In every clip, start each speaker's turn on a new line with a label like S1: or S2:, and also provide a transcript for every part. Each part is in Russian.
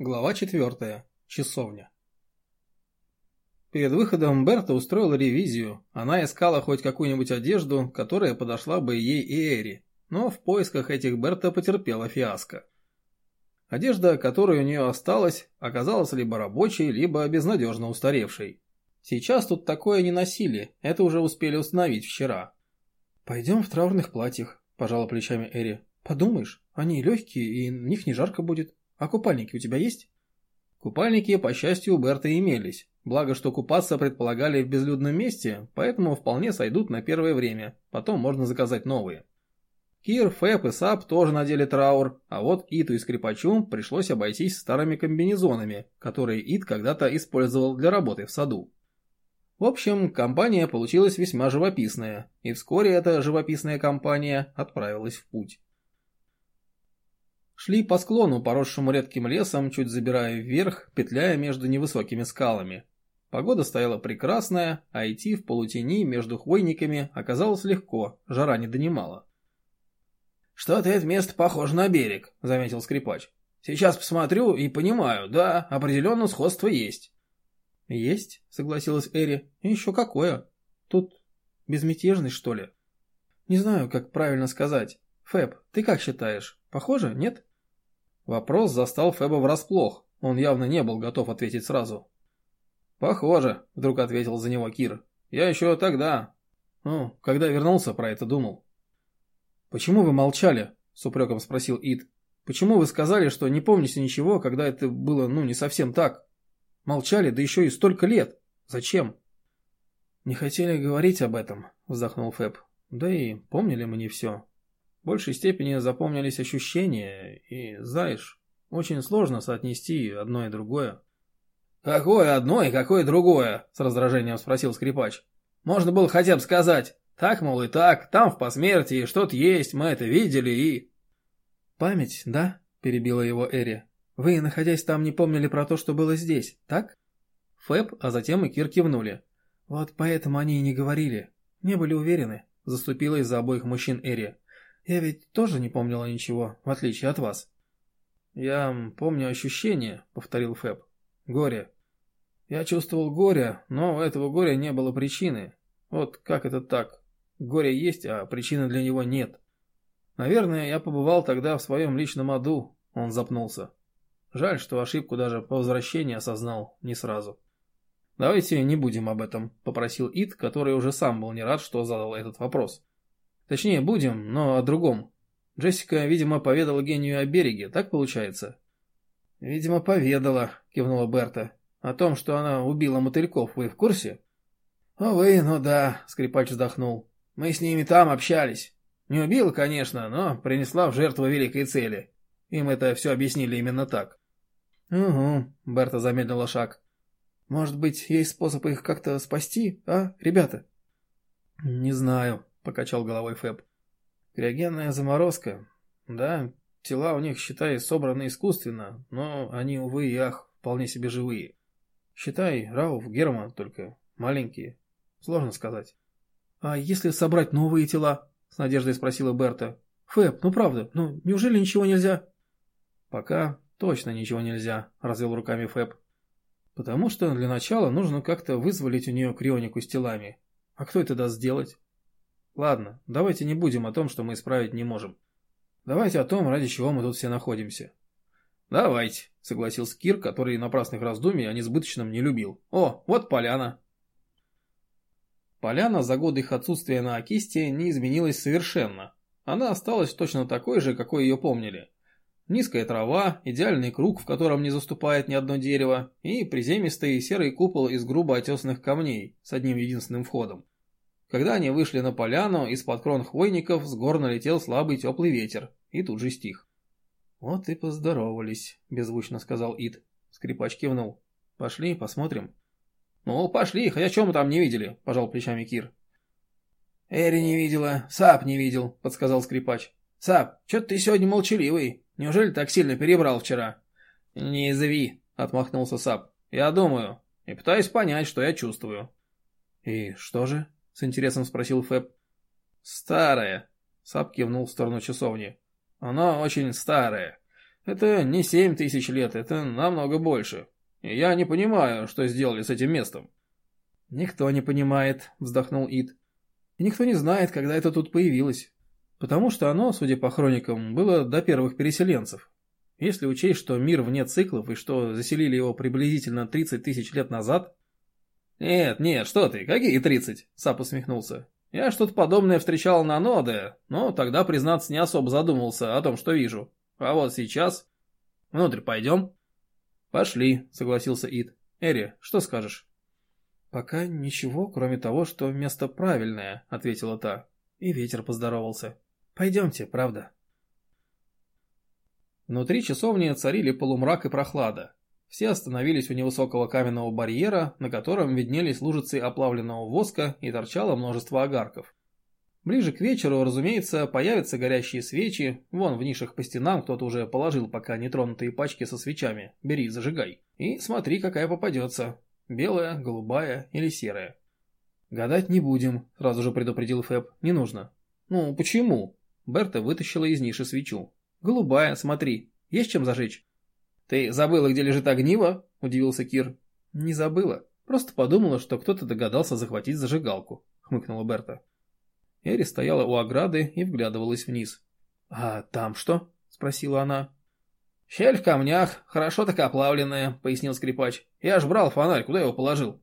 S1: Глава 4. Часовня. Перед выходом Берта устроила ревизию. Она искала хоть какую-нибудь одежду, которая подошла бы ей и Эри. Но в поисках этих Берта потерпела фиаско. Одежда, которая у нее осталась, оказалась либо рабочей, либо безнадежно устаревшей. Сейчас тут такое не носили, это уже успели установить вчера. «Пойдем в траурных платьях», – пожала плечами Эри. «Подумаешь, они легкие, и в них не жарко будет». А купальники у тебя есть? Купальники, по счастью, у Берта имелись. Благо, что купаться предполагали в безлюдном месте, поэтому вполне сойдут на первое время. Потом можно заказать новые. Кир, Фэп и Сап тоже надели траур, а вот Иту и Скрипачу пришлось обойтись старыми комбинезонами, которые Ит когда-то использовал для работы в саду. В общем, компания получилась весьма живописная, и вскоре эта живописная компания отправилась в путь. Шли по склону, поросшему редким лесом, чуть забирая вверх, петляя между невысокими скалами. Погода стояла прекрасная, а идти в полутени между хвойниками оказалось легко, жара не донимала. «Что-то это место похоже на берег», — заметил скрипач. «Сейчас посмотрю и понимаю, да, определенно сходство есть». «Есть», — согласилась Эри. «И еще какое? Тут безмятежность, что ли?» «Не знаю, как правильно сказать. Фэб, ты как считаешь? Похоже, нет?» Вопрос застал Феба врасплох, он явно не был готов ответить сразу. «Похоже», — вдруг ответил за него Кир. «Я еще тогда, ну, когда вернулся, про это думал». «Почему вы молчали?» — с упреком спросил Ид. «Почему вы сказали, что не помните ничего, когда это было, ну, не совсем так? Молчали, да еще и столько лет. Зачем?» «Не хотели говорить об этом», — вздохнул Фэб. «Да и помнили мы не все. Большей степени запомнились ощущения, и, знаешь, очень сложно соотнести одно и другое. «Какое одно и какое другое?» – с раздражением спросил скрипач. «Можно было хотя бы сказать, так, мол, и так, там в посмертии что-то есть, мы это видели и...» «Память, да?» – перебила его Эри. «Вы, находясь там, не помнили про то, что было здесь, так?» Фэб, а затем и Кир кивнули. «Вот поэтому они и не говорили. Не были уверены», – заступила из-за обоих мужчин Эри. Я ведь тоже не помнила ничего, в отличие от вас. Я помню ощущение, повторил Фэб. Горе. Я чувствовал горе, но у этого горя не было причины. Вот как это так? Горе есть, а причины для него нет. Наверное, я побывал тогда в своем личном аду, он запнулся. Жаль, что ошибку даже по возвращении осознал не сразу. «Давайте не будем об этом», — попросил Ит, который уже сам был не рад, что задал этот вопрос. Точнее, будем, но о другом. Джессика, видимо, поведала гению о береге, так получается? Видимо, поведала, кивнула Берта. О том, что она убила мотыльков, вы в курсе? Увы, ну да, скрипач вздохнул. Мы с ними там общались. Не убила, конечно, но принесла в жертву великой цели. Им это все объяснили именно так. Угу, Берта замедлила шаг. Может быть, есть способ их как-то спасти, а, ребята? Не знаю, покачал головой Фэб. Криогенная заморозка. Да, тела у них, считай, собраны искусственно, но они, увы и ах, вполне себе живые. Считай, Рауф, Герман только маленькие. Сложно сказать. А если собрать новые тела? С надеждой спросила Берта. Фэб, ну правда, ну неужели ничего нельзя? Пока точно ничего нельзя, развел руками Фэб. Потому что для начала нужно как-то вызволить у нее крионику с телами. А кто это даст сделать? Ладно, давайте не будем о том, что мы исправить не можем. Давайте о том, ради чего мы тут все находимся. Давайте, согласился Кир, который напрасных раздумий о несбыточном не любил. О, вот поляна. Поляна за годы их отсутствия на Акисте не изменилась совершенно. Она осталась точно такой же, какой ее помнили. Низкая трава, идеальный круг, в котором не заступает ни одно дерево, и приземистый серый купол из грубо отесанных камней с одним единственным входом. Когда они вышли на поляну, из-под крон хвойников с гор налетел слабый теплый ветер, и тут же стих. «Вот и поздоровались», — беззвучно сказал Ид. Скрипач кивнул. «Пошли, посмотрим». «Ну, пошли, хотя чем мы там не видели», — пожал плечами Кир. «Эри не видела, Сап не видел», — подсказал скрипач. «Сап, что ты сегодня молчаливый? Неужели так сильно перебрал вчера?» «Не зови», — отмахнулся Сап. «Я думаю и пытаюсь понять, что я чувствую». «И что же?» С интересом спросил Фэб. Старое. Сап кивнул в сторону часовни. Оно очень старое. Это не семь тысяч лет, это намного больше. И я не понимаю, что сделали с этим местом. Никто не понимает, вздохнул Ид. И никто не знает, когда это тут появилось. Потому что оно, судя по хроникам, было до первых переселенцев. Если учесть, что мир вне циклов и что заселили его приблизительно 30 тысяч лет назад... «Нет, нет, что ты, какие 30?» — Сап усмехнулся. «Я что-то подобное встречал на Ноде, но тогда, признаться, не особо задумывался о том, что вижу. А вот сейчас... Внутрь пойдем?» «Пошли», — согласился Ид. «Эри, что скажешь?» «Пока ничего, кроме того, что место правильное», — ответила та. И ветер поздоровался. «Пойдемте, правда». Внутри часовни царили полумрак и прохлада. Все остановились у невысокого каменного барьера, на котором виднелись лужицы оплавленного воска и торчало множество огарков. Ближе к вечеру, разумеется, появятся горящие свечи, вон в нишах по стенам кто-то уже положил пока нетронутые пачки со свечами, бери, зажигай. И смотри, какая попадется, белая, голубая или серая. «Гадать не будем», — сразу же предупредил Фэб, — «не нужно». «Ну, почему?» Берта вытащила из ниши свечу. «Голубая, смотри. Есть чем зажечь?» «Ты забыла, где лежит огниво?» – удивился Кир. «Не забыла. Просто подумала, что кто-то догадался захватить зажигалку», – хмыкнула Берта. Эри стояла у ограды и вглядывалась вниз. «А там что?» – спросила она. «Щель в камнях, хорошо так оплавленная», – пояснил скрипач. «Я ж брал фонарь, куда его положил?»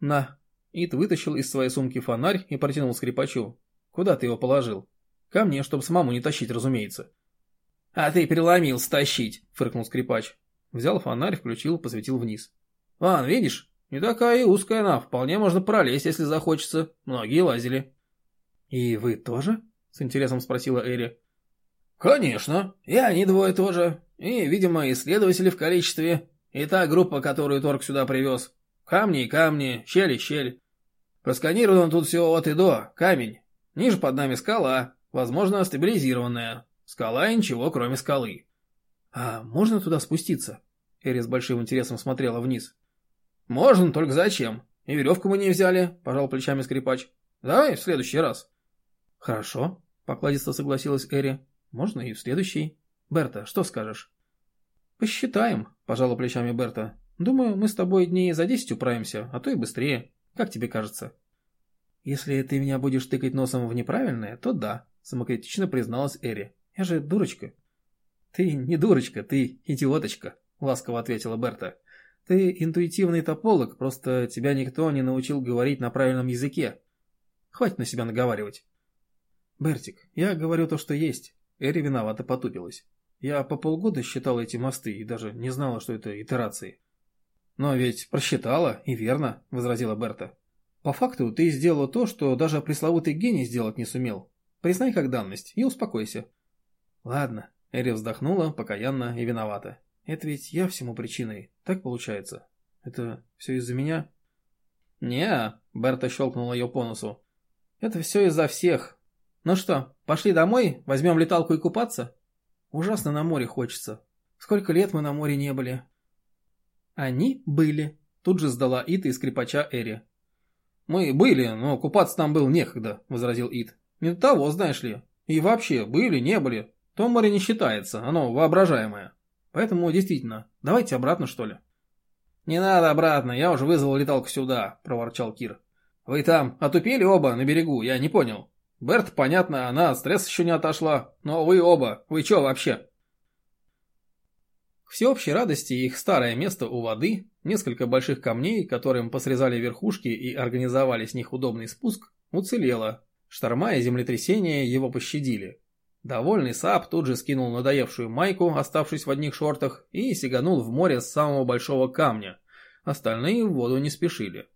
S1: «На». Ит вытащил из своей сумки фонарь и протянул скрипачу. «Куда ты его положил?» «Ко мне, чтобы самому не тащить, разумеется». «А ты переломился тащить», — фыркнул скрипач. Взял фонарь, включил, посветил вниз. «Ван, видишь? Не такая и узкая она, вполне можно пролезть, если захочется. Многие лазили». «И вы тоже?» — с интересом спросила Эри. «Конечно. И они двое тоже. И, видимо, исследователи в количестве. И та группа, которую Торг сюда привез. Камни и камни, щель и щель. Просканировано тут все от и до. Камень. Ниже под нами скала, возможно, стабилизированная. Скала и ничего, кроме скалы. А можно туда спуститься? Эри с большим интересом смотрела вниз. Можно, только зачем? И веревку мы не взяли, пожал плечами скрипач. Давай в следующий раз. Хорошо, покладисто согласилась Эри. Можно и в следующий. Берта, что скажешь? Посчитаем, пожала плечами Берта. Думаю, мы с тобой дней за десять управимся, а то и быстрее. Как тебе кажется? Если ты меня будешь тыкать носом в неправильное, то да, самокритично призналась Эри. Я же дурочка». «Ты не дурочка, ты идиоточка», — ласково ответила Берта. «Ты интуитивный тополог, просто тебя никто не научил говорить на правильном языке. Хватит на себя наговаривать». «Бертик, я говорю то, что есть». Эри виновато потупилась. «Я по полгода считала эти мосты и даже не знала, что это итерации». «Но ведь просчитала, и верно», — возразила Берта. «По факту ты сделала то, что даже пресловутый гений сделать не сумел. Признай как данность и успокойся. Ладно, Эри вздохнула, покаянно и виновата. Это ведь я всему причиной, так получается? Это все из-за меня? не Берта щелкнула ее по носу. Это все из-за всех. Ну что, пошли домой, возьмем леталку и купаться? Ужасно на море хочется. Сколько лет мы на море не были. Они были. Тут же сдала Ит и скрипача Эри. «Мы были, но купаться там было некогда», — возразил Ит. «Не того, знаешь ли. И вообще, были, не были то море не считается, оно воображаемое. Поэтому действительно, давайте обратно что ли. Не надо обратно, я уже вызвал леталку сюда, проворчал Кир. Вы там отупели оба на берегу, я не понял. Берт, понятно, она от стресса еще не отошла, но вы оба, вы че вообще? К всеобщей радости их старое место у воды, несколько больших камней, которым посрезали верхушки и организовали с них удобный спуск, уцелело. Шторма и землетрясения его пощадили. Довольный Сап тут же скинул надоевшую майку, оставшись в одних шортах, и сиганул в море с самого большого камня. Остальные в воду не спешили.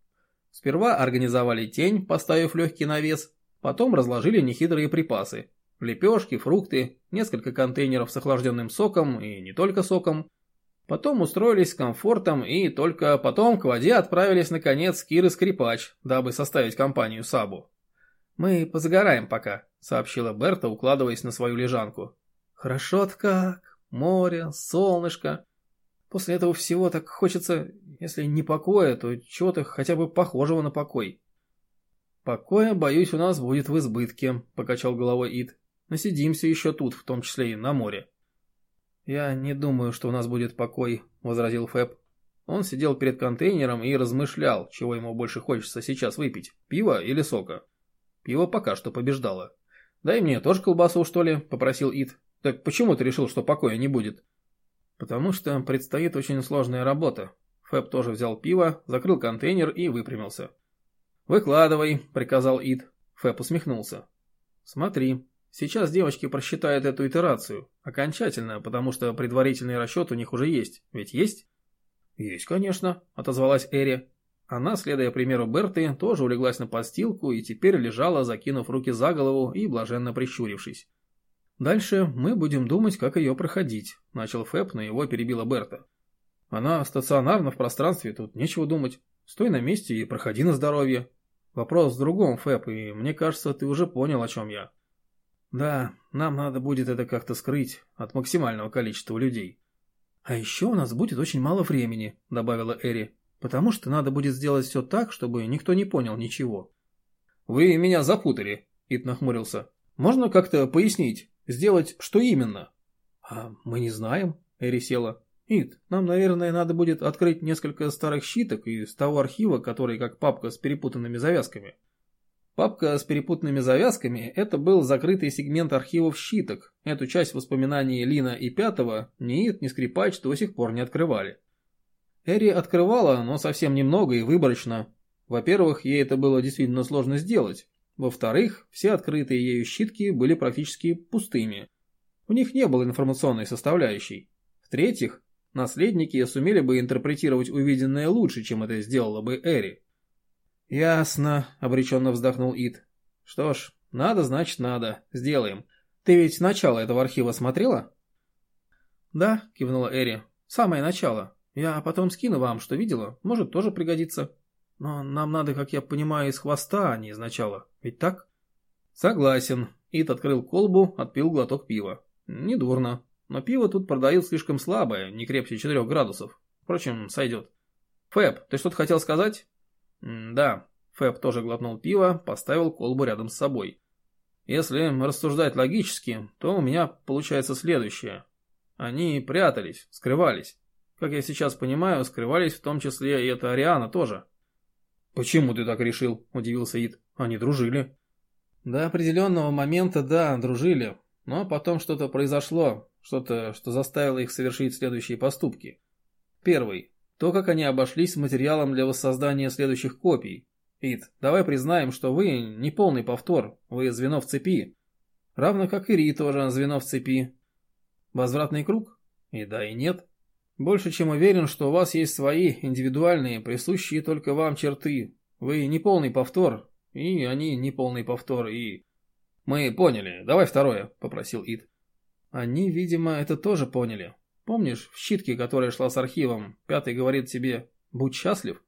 S1: Сперва организовали тень, поставив легкий навес, потом разложили нехитрые припасы. Лепешки, фрукты, несколько контейнеров с охлажденным соком и не только соком. Потом устроились с комфортом и только потом к воде отправились наконец Кир и Скрипач, дабы составить компанию Сабу. «Мы позагораем пока», — сообщила Берта, укладываясь на свою лежанку. «Хорошо-то как. Море, солнышко. После этого всего так хочется, если не покоя, то чего-то хотя бы похожего на покой». «Покоя, боюсь, у нас будет в избытке», — покачал головой Ид. «Насидимся еще тут, в том числе и на море». «Я не думаю, что у нас будет покой», — возразил Фэб. Он сидел перед контейнером и размышлял, чего ему больше хочется сейчас выпить, пива или сока. Пиво пока что побеждало. «Дай мне тоже колбасу, что ли?» – попросил Ит. «Так почему ты решил, что покоя не будет?» «Потому что предстоит очень сложная работа». Фэб тоже взял пиво, закрыл контейнер и выпрямился. «Выкладывай», – приказал Ит. Фэб усмехнулся. «Смотри, сейчас девочки просчитают эту итерацию. Окончательно, потому что предварительный расчет у них уже есть. Ведь есть?» «Есть, конечно», – отозвалась Эри. Она, следуя примеру Берты, тоже улеглась на подстилку и теперь лежала, закинув руки за голову и блаженно прищурившись. «Дальше мы будем думать, как ее проходить», – начал Фэб, но его перебила Берта. «Она стационарна в пространстве, тут нечего думать. Стой на месте и проходи на здоровье. Вопрос в другом, Фэб, и мне кажется, ты уже понял, о чем я». «Да, нам надо будет это как-то скрыть от максимального количества людей». «А еще у нас будет очень мало времени», – добавила Эри. Потому что надо будет сделать все так, чтобы никто не понял ничего. «Вы меня запутали», — Ит нахмурился. «Можно как-то пояснить, сделать что именно?» «А мы не знаем», — Эри села. «Ит, нам, наверное, надо будет открыть несколько старых щиток из того архива, который как папка с перепутанными завязками». Папка с перепутанными завязками – это был закрытый сегмент архивов щиток. Эту часть воспоминаний Лина и Пятого ни Ит, ни Скрипач до сих пор не открывали. Эри открывала, но совсем немного и выборочно. Во-первых, ей это было действительно сложно сделать. Во-вторых, все открытые ею щитки были практически пустыми. У них не было информационной составляющей. В-третьих, наследники сумели бы интерпретировать увиденное лучше, чем это сделала бы Эри. «Ясно», — обреченно вздохнул Ид. «Что ж, надо, значит надо. Сделаем. Ты ведь начало этого архива смотрела?» «Да», — кивнула Эри. «Самое начало. Я потом скину вам, что видела, может тоже пригодится. Но нам надо, как я понимаю, из хвоста, а не из начала. Ведь так? Согласен. Ит открыл колбу, отпил глоток пива. Недурно. Но пиво тут продают слишком слабое, не крепче 4 градусов. Впрочем, сойдет. Фэб, ты что-то хотел сказать? М да. Фэб тоже глотнул пиво, поставил колбу рядом с собой. Если рассуждать логически, то у меня получается следующее. Они прятались, скрывались. Как я сейчас понимаю, скрывались в том числе и эта Ариана тоже. «Почему ты так решил?» – удивился Ид. «Они дружили». До определенного момента, да, дружили. Но потом что-то произошло, что-то, что заставило их совершить следующие поступки. Первый. То, как они обошлись с материалом для воссоздания следующих копий. Ид, давай признаем, что вы не полный повтор, вы звено в цепи. Равно как и Ри тоже звено в цепи. Возвратный круг? И да, и нет. Больше чем уверен, что у вас есть свои, индивидуальные, присущие только вам черты. Вы не полный повтор, и они не полный повтор, и... Мы поняли, давай второе, попросил Ид. Они, видимо, это тоже поняли. Помнишь, в щитке, которая шла с архивом, пятый говорит тебе «Будь счастлив»?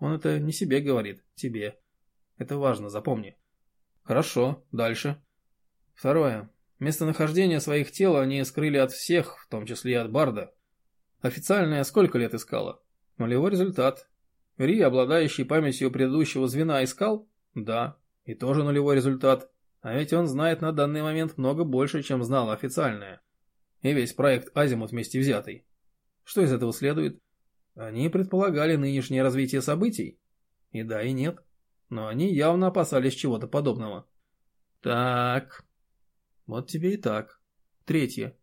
S1: Он это не себе говорит, тебе. Это важно, запомни. Хорошо, дальше. Второе. Местонахождение своих тел они скрыли от всех, в том числе и от Барда. Официальная сколько лет искала? Нулевой результат. Ри, обладающий памятью предыдущего звена, искал? Да. И тоже нулевой результат. А ведь он знает на данный момент много больше, чем знала официальная. И весь проект Азимут вместе взятый. Что из этого следует? Они предполагали нынешнее развитие событий? И да, и нет. Но они явно опасались чего-то подобного. Так. Вот тебе и так. Третье.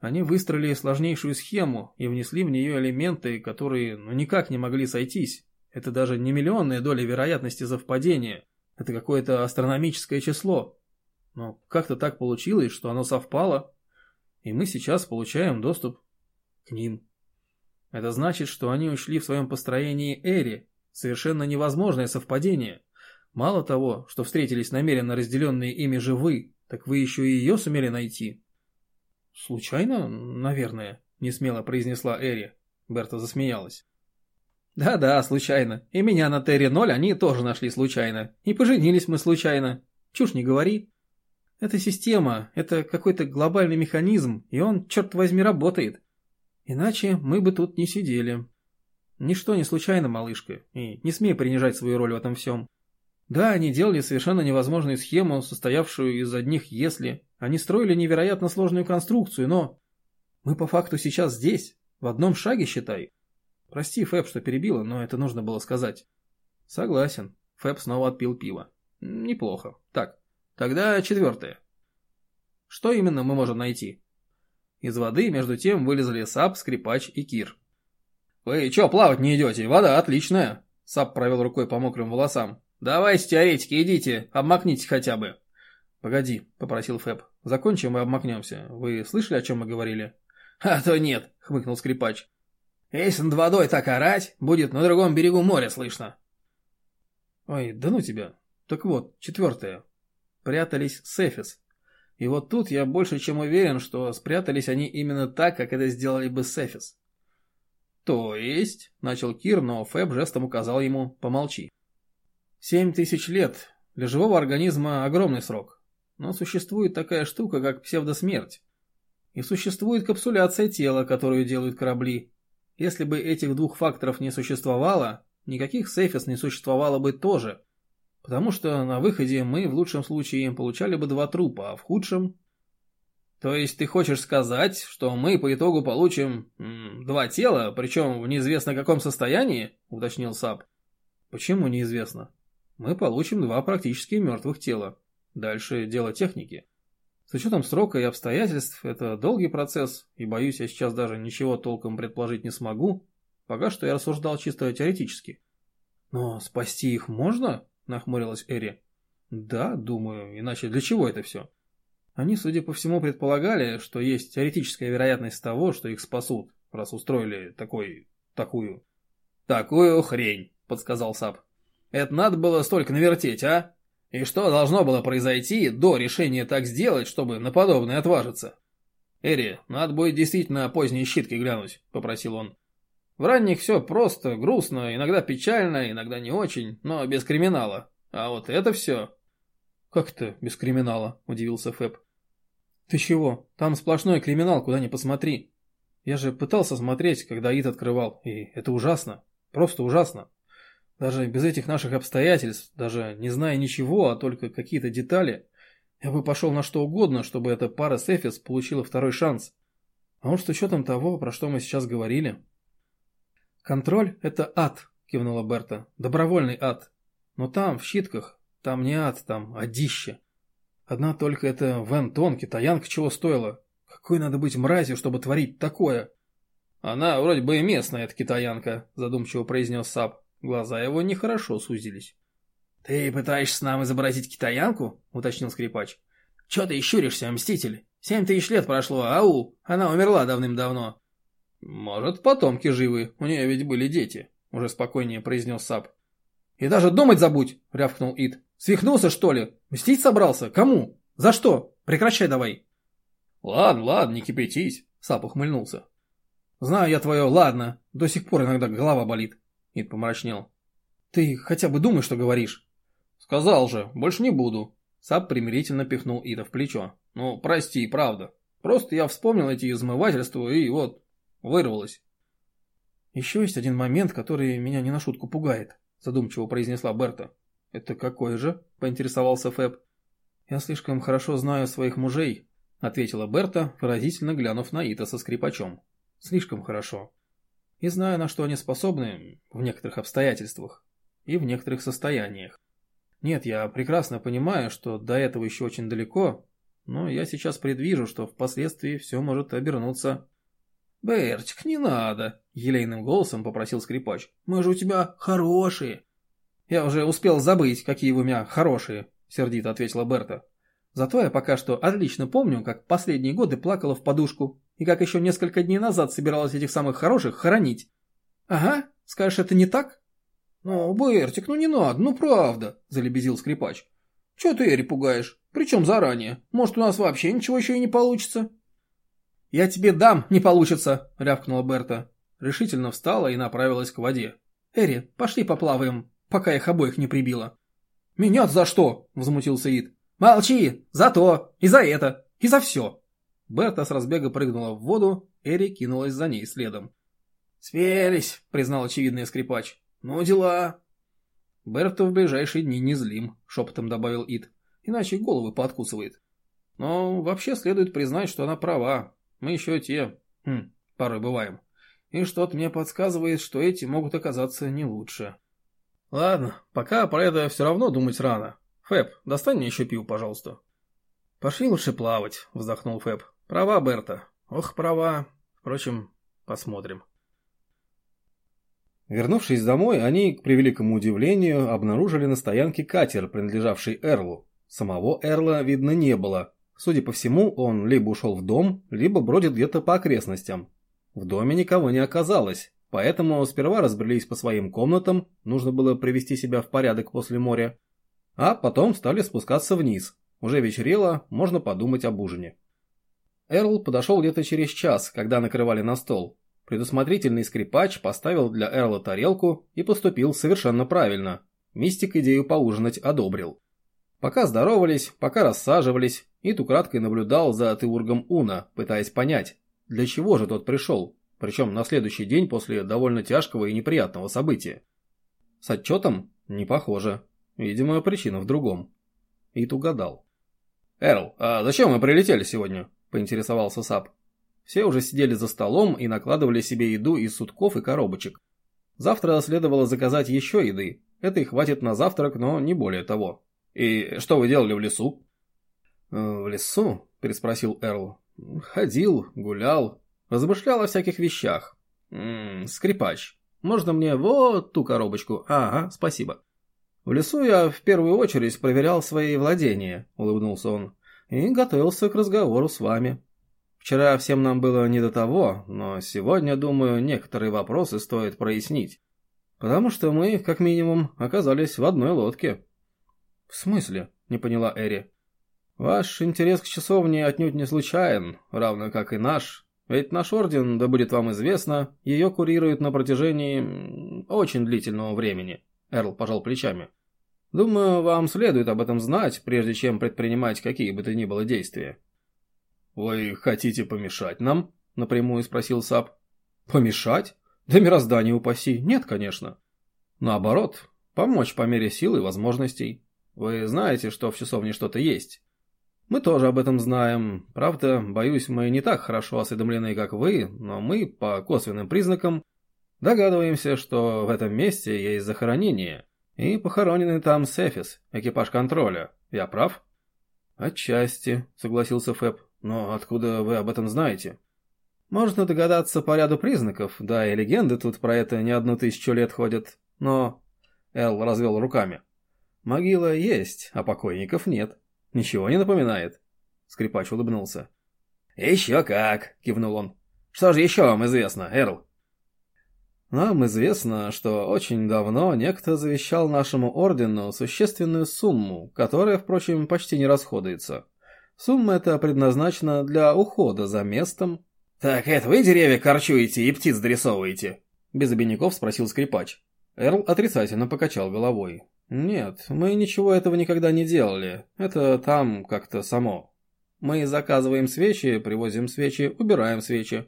S1: Они выстроили сложнейшую схему и внесли в нее элементы, которые ну никак не могли сойтись. Это даже не миллионная доля вероятности совпадения. Это какое-то астрономическое число. Но как-то так получилось, что оно совпало, и мы сейчас получаем доступ к ним. Это значит, что они ушли в своем построении Эри. Совершенно невозможное совпадение. Мало того, что встретились намеренно разделенные ими же вы, так вы еще и ее сумели найти. «Случайно, наверное», — несмело произнесла Эри. Берта засмеялась. «Да-да, случайно. И меня на Терри ноль они тоже нашли случайно. И поженились мы случайно. Чушь не говори. Это система, это какой-то глобальный механизм, и он, черт возьми, работает. Иначе мы бы тут не сидели. Ничто не случайно, малышка, и не смей принижать свою роль в этом всем. Да, они делали совершенно невозможную схему, состоявшую из одних «если». Они строили невероятно сложную конструкцию, но... Мы по факту сейчас здесь, в одном шаге, считай. Прости, Фэб, что перебила, но это нужно было сказать. Согласен. Фэб снова отпил пиво. Неплохо. Так, тогда четвертое. Что именно мы можем найти? Из воды, между тем, вылезли Сап, Скрипач и Кир. «Вы чё, плавать не идете? Вода отличная!» Сап провел рукой по мокрым волосам. «Давайте, теоретики, идите, обмакните хотя бы». «Погоди», — попросил Фэб. «Закончим и обмакнемся. Вы слышали, о чем мы говорили?»
S2: «А то нет», — хмыкнул скрипач. «Если над водой так орать, будет на другом берегу моря слышно».
S1: «Ой, да ну тебя. Так вот, четвертое. Прятались Сефис. И вот тут я больше чем уверен, что спрятались они именно так, как это сделали бы Сефис». «То есть?» — начал Кир, но Фэб жестом указал ему «помолчи». «Семь тысяч лет. Для живого организма огромный срок. Но существует такая штука, как псевдосмерть. И существует капсуляция тела, которую делают корабли. Если бы этих двух факторов не существовало, никаких сейфес не существовало бы тоже. Потому что на выходе мы в лучшем случае получали бы два трупа, а в худшем... То есть ты хочешь сказать, что мы по итогу получим м, два тела, причем в неизвестно каком состоянии? Уточнил Сап. Почему неизвестно? Мы получим два практически мертвых тела. Дальше дело техники. С учетом срока и обстоятельств, это долгий процесс, и боюсь, я сейчас даже ничего толком предположить не смогу. Пока что я рассуждал чисто теоретически. Но спасти их можно? Нахмурилась Эри. Да, думаю, иначе для чего это все? Они, судя по всему, предполагали, что есть теоретическая вероятность того, что их спасут, раз устроили такой... такую...
S2: Такую хрень, подсказал Сап. Это надо было столько навертеть, а? И что должно было произойти до решения так сделать, чтобы на подобное отважиться? «Эри, надо будет действительно поздние щитки глянуть», — попросил он. «В ранних все просто, грустно, иногда печально, иногда не очень, но без криминала. А вот это все...»
S1: «Как это без криминала?» — удивился Фэб. «Ты чего? Там сплошной криминал, куда ни посмотри. Я же пытался смотреть, когда Ид открывал, и это ужасно. Просто ужасно. Даже без этих наших обстоятельств, даже не зная ничего, а только какие-то детали, я бы пошел на что угодно, чтобы эта пара с Эфис получила второй шанс. А вот с учетом того, про что мы сейчас говорили. Контроль – это ад, кивнула Берта. Добровольный ад. Но там, в щитках, там не ад, там адище. Одна только эта Вен Тон, китаянка, чего стоила. Какой надо быть мразью, чтобы творить такое?
S2: Она вроде бы и местная, эта китаянка, задумчиво произнес Сап. Глаза его нехорошо сузились. «Ты пытаешься нам изобразить китаянку?» — уточнил скрипач. «Чё ты щуришься, мститель? Семь тысяч лет прошло, ау! Она умерла давным-давно».
S1: «Может, потомки живы, у нее ведь были дети», — уже спокойнее произнес Сап.
S2: «И даже думать забудь!» — рявкнул Ид. «Свихнулся, что ли? Мстить собрался? Кому? За что? Прекращай давай!»
S1: «Ладно, ладно, не кипятись», — Сап ухмыльнулся.
S2: «Знаю я твое «ладно», до сих пор иногда голова болит. Ид помрачнел. «Ты хотя бы думай, что говоришь».
S1: «Сказал же, больше не буду». Саб примирительно пихнул Ида в плечо. «Ну, прости, правда. Просто я вспомнил эти измывательства и вот, вырвалось».
S2: «Еще есть один момент, который меня не на шутку пугает», задумчиво произнесла Берта. «Это какой же?» – поинтересовался Фэб. «Я слишком хорошо знаю своих мужей», – ответила Берта, выразительно глянув на Ита со скрипачом. «Слишком хорошо и знаю, на что они способны в некоторых обстоятельствах и в некоторых состояниях. Нет, я прекрасно понимаю, что до этого еще очень далеко, но я сейчас предвижу, что впоследствии все может обернуться. «Берчик, не надо!» — елейным голосом попросил скрипач. «Мы же у тебя хорошие!» «Я уже успел забыть, какие вы у меня хорошие!» — сердито ответила Берта. «Зато я пока что отлично помню, как последние годы плакала в подушку и как еще несколько дней назад собиралась этих самых хороших хоронить. Ага, скажешь, это не так? Ну, Бертик, ну не надо, ну правда, залебезил скрипач. Чего ты Эри пугаешь? Причем заранее? Может, у нас вообще ничего еще и не получится? Я тебе дам, не получится, рявкнула Берта. Решительно встала и направилась к воде. Эри, пошли поплаваем, пока их обоих не прибило. Меня за что? Возмутился Ид. Молчи, за то, и за это, и за все. Берта с разбега прыгнула в воду, Эри кинулась за ней следом. «Спелись», — признал очевидный скрипач. «Ну, дела». «Берту в ближайшие дни не злим», — шепотом добавил Ид. «Иначе головы пооткусывает». «Но вообще следует признать, что она права. Мы еще те, Хм, порой бываем. И что-то мне подсказывает, что эти могут оказаться не лучше. Ладно, пока про это все равно думать рано. Фэб, достань мне еще пиво, пожалуйста. Пошли лучше плавать, вздохнул Фэб. Права, Берта. Ох, права. Впрочем, посмотрим.
S1: Вернувшись домой, они, к превеликому удивлению, обнаружили на стоянке катер, принадлежавший Эрлу. Самого Эрла видно не было. Судя по всему, он либо ушел в дом, либо бродит где-то по окрестностям. В доме никого не оказалось, поэтому сперва разбрелись по своим комнатам, нужно было привести себя в порядок после моря, а потом стали спускаться вниз. Уже вечерело, можно подумать об ужине. Эрл подошел где-то через час, когда накрывали на стол. Предусмотрительный скрипач поставил для Эрла тарелку и поступил совершенно правильно. Мистик идею поужинать одобрил. Пока здоровались, пока рассаживались, Ит украдкой наблюдал за Теургом Уна, пытаясь понять, для чего же тот пришел, причем на следующий день после довольно тяжкого и неприятного события. С отчетом не похоже. Видимо, причина в другом. Ит угадал. «Эрл, а зачем мы прилетели сегодня?» – поинтересовался Сап. Все уже сидели за столом и накладывали себе еду из сутков и коробочек. Завтра следовало заказать еще еды. Это и хватит на завтрак, но не более того. «И что вы делали в лесу?»
S2: «Э, «В лесу?» – переспросил Эрл. «Ходил, гулял, размышлял о всяких вещах. М -м, скрипач, можно мне вот ту коробочку? Ага, спасибо». «В лесу я в первую очередь проверял свои владения», – улыбнулся он, – «и готовился к разговору с вами». Вчера всем нам было не до того, но сегодня, думаю, некоторые вопросы стоит прояснить. Потому что мы, как минимум, оказались в одной лодке.
S1: В смысле? Не поняла Эри.
S2: Ваш интерес к часовне отнюдь не случайен, равно как и наш. Ведь наш орден, да будет вам известно, ее курирует на протяжении очень длительного времени. Эрл пожал плечами. Думаю, вам следует об этом знать, прежде чем предпринимать какие бы то ни было действия.
S1: «Вы хотите помешать нам?» – напрямую спросил Сап.
S2: «Помешать? Да мироздание упаси. Нет, конечно. Наоборот, помочь по мере сил и возможностей. Вы знаете, что в часовне что-то есть. Мы тоже об этом знаем. Правда, боюсь, мы не так хорошо осведомлены, как вы, но мы, по косвенным признакам, догадываемся, что в этом месте есть захоронение, и похороненный там Сефис, экипаж контроля. Я прав?»
S1: «Отчасти», — согласился Фэб. Но откуда вы об этом знаете?
S2: Можно догадаться по ряду признаков, да и легенды тут про это не одну тысячу лет ходят. Но... Эл развел руками. Могила есть, а покойников нет. Ничего не напоминает. Скрипач улыбнулся. «Еще как!» — кивнул он. «Что же еще вам известно, Эрл?» «Нам известно, что очень давно некто завещал нашему ордену существенную сумму, которая, впрочем, почти не расходуется. Сумма эта предназначена для ухода за местом. «Так это вы деревья корчуете и птиц дорисовываете?» Без обиняков спросил скрипач. Эрл отрицательно покачал головой. «Нет, мы ничего этого никогда не делали. Это там как-то само. Мы заказываем свечи, привозим свечи, убираем свечи.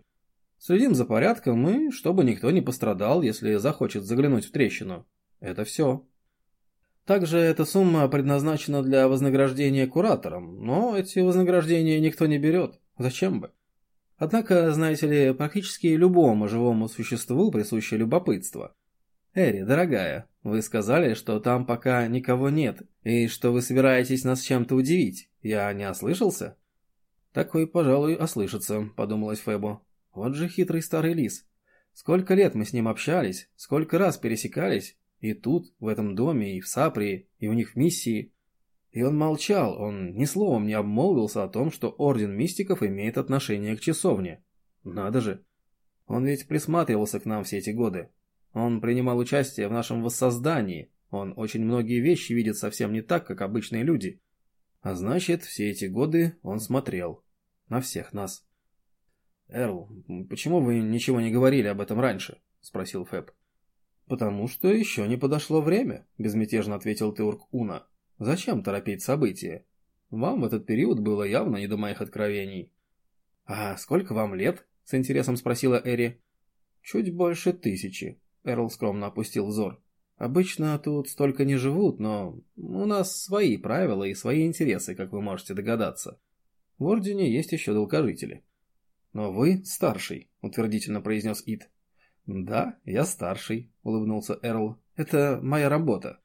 S2: Следим за порядком и чтобы никто не пострадал, если захочет заглянуть в трещину. Это все». Также эта сумма предназначена для вознаграждения кураторам, но эти вознаграждения никто не берет. Зачем бы? Однако, знаете ли, практически любому живому существу присуще любопытство. Эри, дорогая, вы сказали, что там пока никого нет, и что вы собираетесь нас чем-то удивить. Я не ослышался? Такой, пожалуй, ослышится, подумалась Фэбо. Вот же хитрый старый лис. Сколько лет мы с ним общались, сколько раз пересекались, и тут, в этом доме, и в Саприи, и у них в миссии. И он молчал, он ни словом не обмолвился о том, что Орден Мистиков имеет отношение к часовне. Надо же. Он ведь присматривался к нам все эти годы. Он принимал участие в нашем воссоздании. Он очень многие вещи видит совсем не так, как обычные люди. А значит, все эти годы он смотрел. На всех нас. «Эрл, почему вы ничего не говорили об этом раньше?» – спросил Фэб. «Потому что еще не подошло время», – безмятежно ответил Теурк Уна. «Зачем торопить события? Вам в этот период было явно не до моих откровений». «А сколько вам лет?» – с интересом спросила Эри. «Чуть больше тысячи», – Эрл скромно опустил взор. «Обычно тут столько не живут, но у нас свои правила и свои интересы, как вы можете догадаться. В Ордене есть еще долгожители. Но вы старший, — утвердительно произнес Ит. «Да, я старший», — улыбнулся Эрл. «Это моя работа.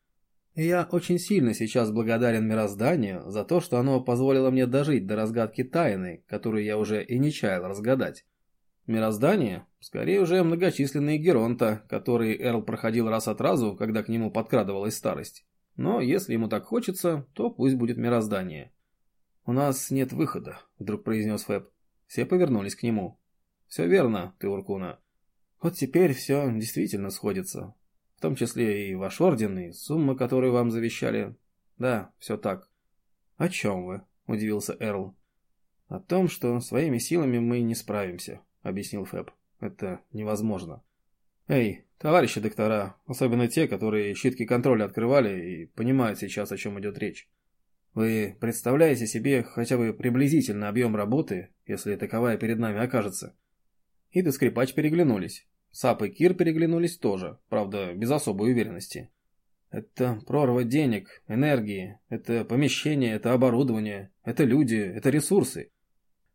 S2: Я очень сильно сейчас благодарен мирозданию за то, что оно позволило мне дожить до разгадки тайны, которую я уже и не чаял разгадать. Мироздание? Скорее уже многочисленные Геронта, которые Эрл проходил раз от разу, когда к нему подкрадывалась старость. Но если ему так хочется, то пусть будет мироздание. «У нас нет выхода», — вдруг произнес Фэб. Все повернулись к нему. «Все верно, ты Уркуна. Вот теперь все действительно сходится том числе и ваш орден, и суммы, которые вам завещали. Да, все так. О чем вы? Удивился Эрл. О том, что своими силами мы не справимся, объяснил Фэб. Это невозможно. Эй, товарищи доктора, особенно те, которые щитки контроля открывали и понимают сейчас, о чем идет речь. Вы представляете себе хотя бы приблизительно объем работы, если таковая перед нами окажется? Ид и скрипач переглянулись. Сап и Кир переглянулись тоже, правда, без особой уверенности. Это прорва денег, энергии, это помещение, это оборудование, это люди, это ресурсы.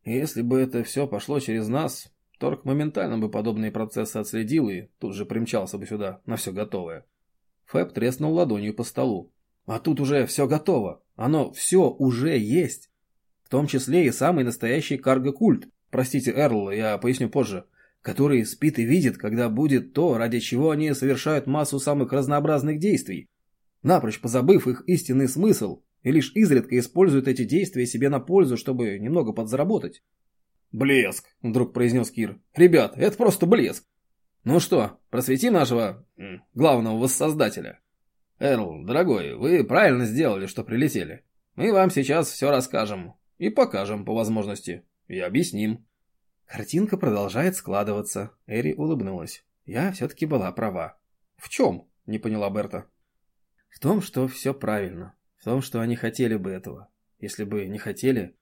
S2: И если бы это все пошло через нас, Торг моментально бы подобные процессы отследил и тут же примчался бы сюда на все готовое. Фэб треснул ладонью по столу. А тут уже все готово. Оно все уже есть. В том числе и самый настоящий карго-культ. Простите, Эрл, я поясню позже который спит и видит, когда будет то, ради чего они совершают массу самых разнообразных действий, напрочь позабыв их истинный смысл, и лишь изредка используют эти действия себе на пользу, чтобы немного подзаработать. «Блеск!» – вдруг произнес Кир. «Ребят, это просто блеск! Ну что, просвети нашего главного воссоздателя!» «Эрл, дорогой, вы правильно сделали, что прилетели. Мы вам сейчас все расскажем. И покажем по возможности. И объясним».
S1: Картинка продолжает складываться. Эри улыбнулась. Я все-таки была права.
S2: В чем? Не поняла Берта.
S1: В том, что все правильно. В том, что они хотели бы этого. Если бы не хотели...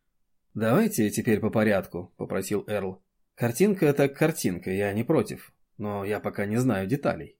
S1: Давайте теперь по порядку, попросил Эрл. Картинка это картинка, я не против. Но я пока не знаю деталей.